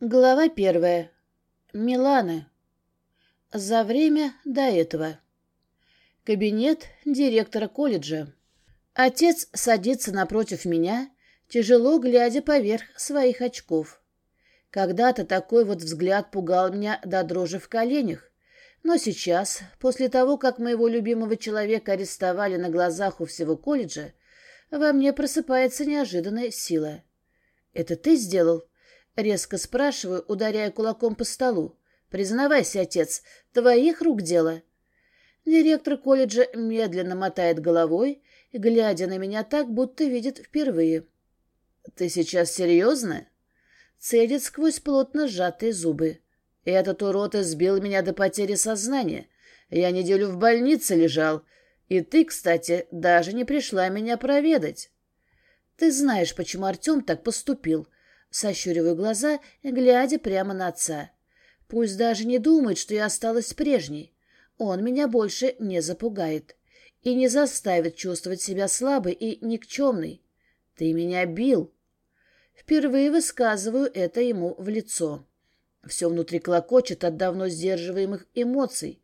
Глава первая. Миланы. За время до этого. Кабинет директора колледжа. Отец садится напротив меня, тяжело глядя поверх своих очков. Когда-то такой вот взгляд пугал меня до дрожи в коленях, но сейчас, после того, как моего любимого человека арестовали на глазах у всего колледжа, во мне просыпается неожиданная сила. «Это ты сделал?» Резко спрашиваю, ударяя кулаком по столу. «Признавайся, отец, твоих рук дело?» Директор колледжа медленно мотает головой, глядя на меня так, будто видит впервые. «Ты сейчас серьезно?» Цедит сквозь плотно сжатые зубы. «Этот урод избил меня до потери сознания. Я неделю в больнице лежал. И ты, кстати, даже не пришла меня проведать». «Ты знаешь, почему Артем так поступил», Сощуриваю глаза, глядя прямо на отца. Пусть даже не думает, что я осталась прежней. Он меня больше не запугает и не заставит чувствовать себя слабой и никчемной. Ты меня бил. Впервые высказываю это ему в лицо. Все внутри клокочет от давно сдерживаемых эмоций.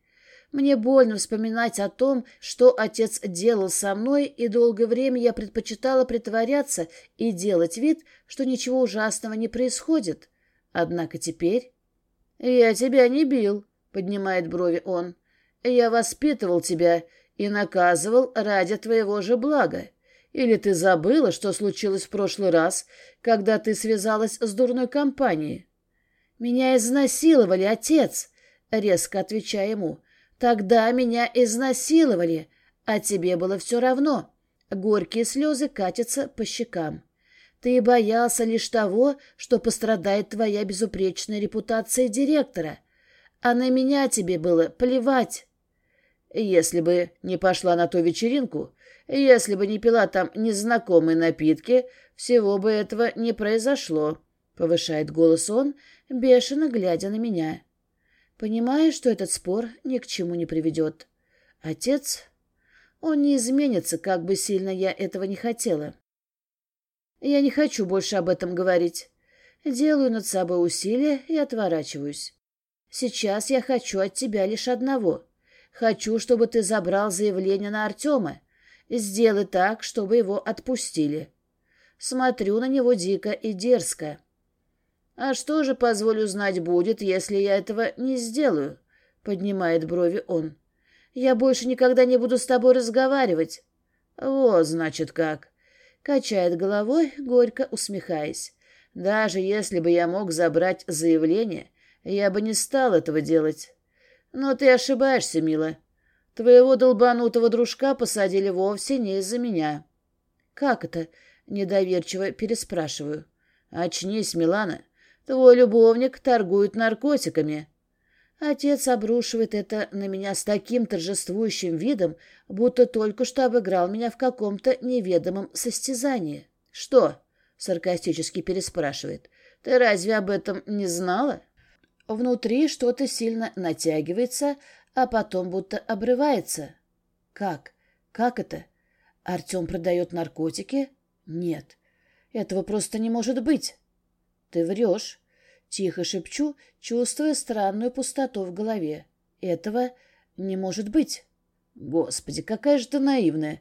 Мне больно вспоминать о том, что отец делал со мной, и долгое время я предпочитала притворяться и делать вид, что ничего ужасного не происходит. Однако теперь... «Я тебя не бил», — поднимает брови он. «Я воспитывал тебя и наказывал ради твоего же блага. Или ты забыла, что случилось в прошлый раз, когда ты связалась с дурной компанией?» «Меня изнасиловали, отец», — резко отвечая ему. Тогда меня изнасиловали, а тебе было все равно. Горькие слезы катятся по щекам. Ты боялся лишь того, что пострадает твоя безупречная репутация директора. А на меня тебе было плевать. Если бы не пошла на ту вечеринку, если бы не пила там незнакомые напитки, всего бы этого не произошло, — повышает голос он, бешено глядя на меня понимая, что этот спор ни к чему не приведет. Отец... Он не изменится, как бы сильно я этого не хотела. Я не хочу больше об этом говорить. Делаю над собой усилия и отворачиваюсь. Сейчас я хочу от тебя лишь одного. Хочу, чтобы ты забрал заявление на Артема. Сделай так, чтобы его отпустили. Смотрю на него дико и дерзко. «А что же, позволю знать, будет, если я этого не сделаю?» — поднимает брови он. «Я больше никогда не буду с тобой разговаривать». «Вот, значит, как!» — качает головой, горько усмехаясь. «Даже если бы я мог забрать заявление, я бы не стал этого делать. Но ты ошибаешься, мила. Твоего долбанутого дружка посадили вовсе не из-за меня». «Как это?» — недоверчиво переспрашиваю. «Очнись, Милана. Твой любовник торгует наркотиками. Отец обрушивает это на меня с таким торжествующим видом, будто только что обыграл меня в каком-то неведомом состязании. «Что?» — саркастически переспрашивает. «Ты разве об этом не знала?» Внутри что-то сильно натягивается, а потом будто обрывается. «Как? Как это? Артем продает наркотики? Нет, этого просто не может быть». «Ты врешь!» — тихо шепчу, чувствуя странную пустоту в голове. «Этого не может быть!» «Господи, какая же ты наивная!»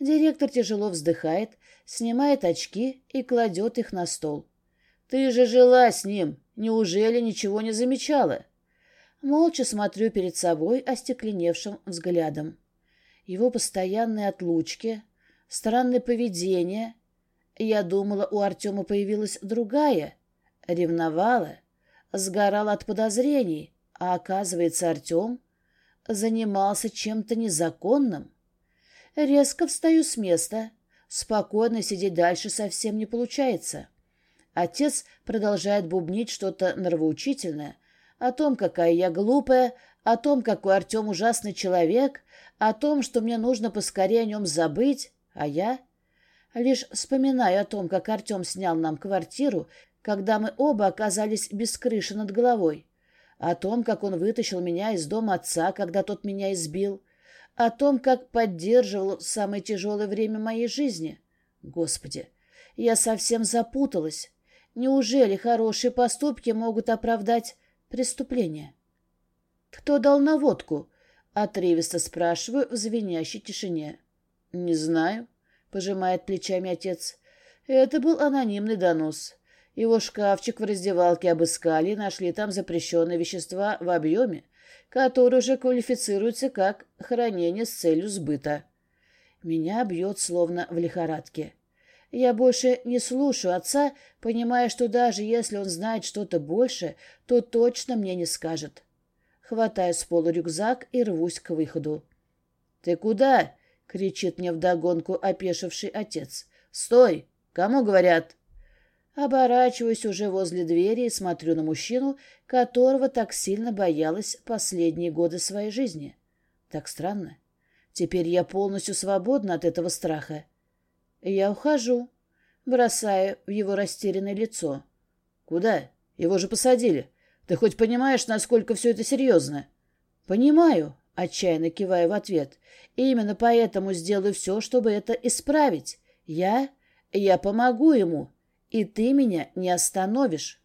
Директор тяжело вздыхает, снимает очки и кладет их на стол. «Ты же жила с ним! Неужели ничего не замечала?» Молча смотрю перед собой остекленевшим взглядом. Его постоянные отлучки, странное поведение. Я думала, у Артема появилась другая, Ревновала, сгорала от подозрений, а оказывается, Артем занимался чем-то незаконным. Резко встаю с места. Спокойно сидеть дальше совсем не получается. Отец продолжает бубнить что-то нравоучительное о том, какая я глупая, о том, какой Артем ужасный человек, о том, что мне нужно поскорее о нем забыть, а я... Лишь вспоминаю о том, как Артем снял нам квартиру когда мы оба оказались без крыши над головой, о том, как он вытащил меня из дома отца, когда тот меня избил, о том, как поддерживал самое тяжелое время моей жизни. Господи, я совсем запуталась. Неужели хорошие поступки могут оправдать преступление? «Кто дал наводку?» — отрывисто спрашиваю в звенящей тишине. «Не знаю», — пожимает плечами отец. «Это был анонимный донос. Его шкафчик в раздевалке обыскали и нашли там запрещенные вещества в объеме, который уже квалифицируется как хранение с целью сбыта. Меня бьет словно в лихорадке. Я больше не слушаю отца, понимая, что даже если он знает что-то больше, то точно мне не скажет. Хватаю с пола рюкзак и рвусь к выходу. «Ты куда?» — кричит мне вдогонку опешивший отец. «Стой! Кому говорят?» Оборачиваюсь уже возле двери и смотрю на мужчину, которого так сильно боялась последние годы своей жизни. Так странно. Теперь я полностью свободна от этого страха. Я ухожу, бросая в его растерянное лицо. «Куда? Его же посадили. Ты хоть понимаешь, насколько все это серьезно?» «Понимаю», — отчаянно киваю в ответ. И «Именно поэтому сделаю все, чтобы это исправить. Я... я помогу ему, и ты меня не остановишь».